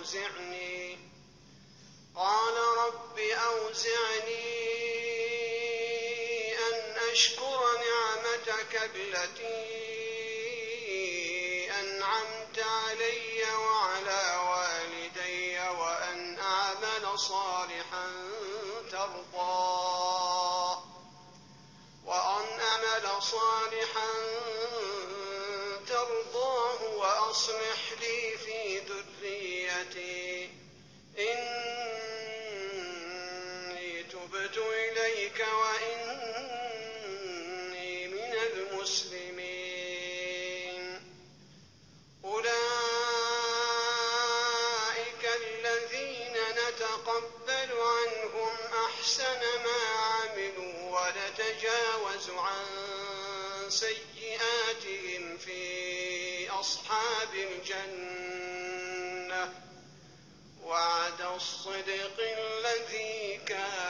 أوزعني. قال رب أوزعني أن أشكر نعمتك التي أنعمت علي وعلى والدي وأن أعمل صالحا ترضى. وأن أعمل صالحا ترضاه وأصلح لي في دنيا تُبْتُ إِلَيْكَ وَإِنِّي مِنَ الْمُسْلِمِينَ أُولَٰئِكَ الَّذِينَ نَتَقَبَّلُ عَنْهُمْ أَحْسَنَ مَا عَمِلُوا وَنَتَجَاوَزُ عَن سَيِّئَاتِهِمْ فِي أَصْحَابِ الْجَنَّةِ وعد الصدق الذي كان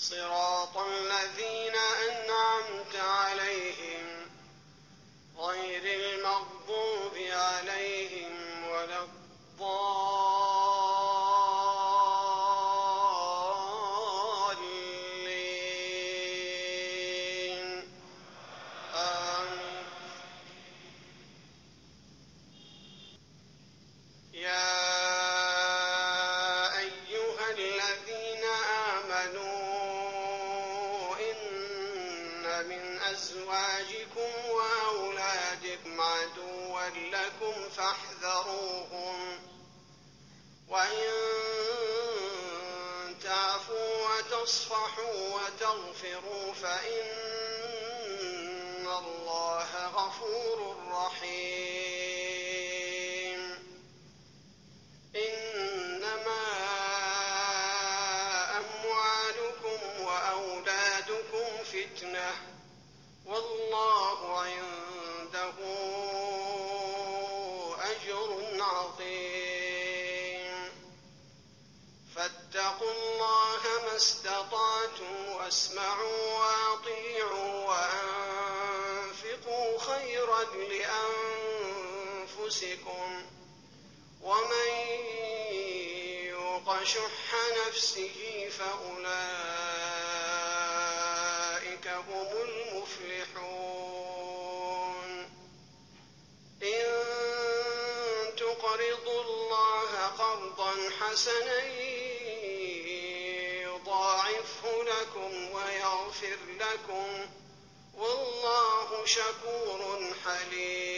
صراط الذين أن أزواجكم وأولادكم عدوا لكم فاحذروهم. وإن تعفوا وتصفحوا وتغفروا فإن الله غفور رحيم. إنما أموالكم وأولادكم فتنة. والله عنده أجر عظيم. فاتقوا الله ما استطعتم واسمعوا واطيعوا وأنفقوا خيرا لأنفسكم. ومن يوق شح نفسه فأولئك هم المفلحون يقرضوا الله قرضا حسنا يضاعفه لكم ويغفر لكم والله شكور حليم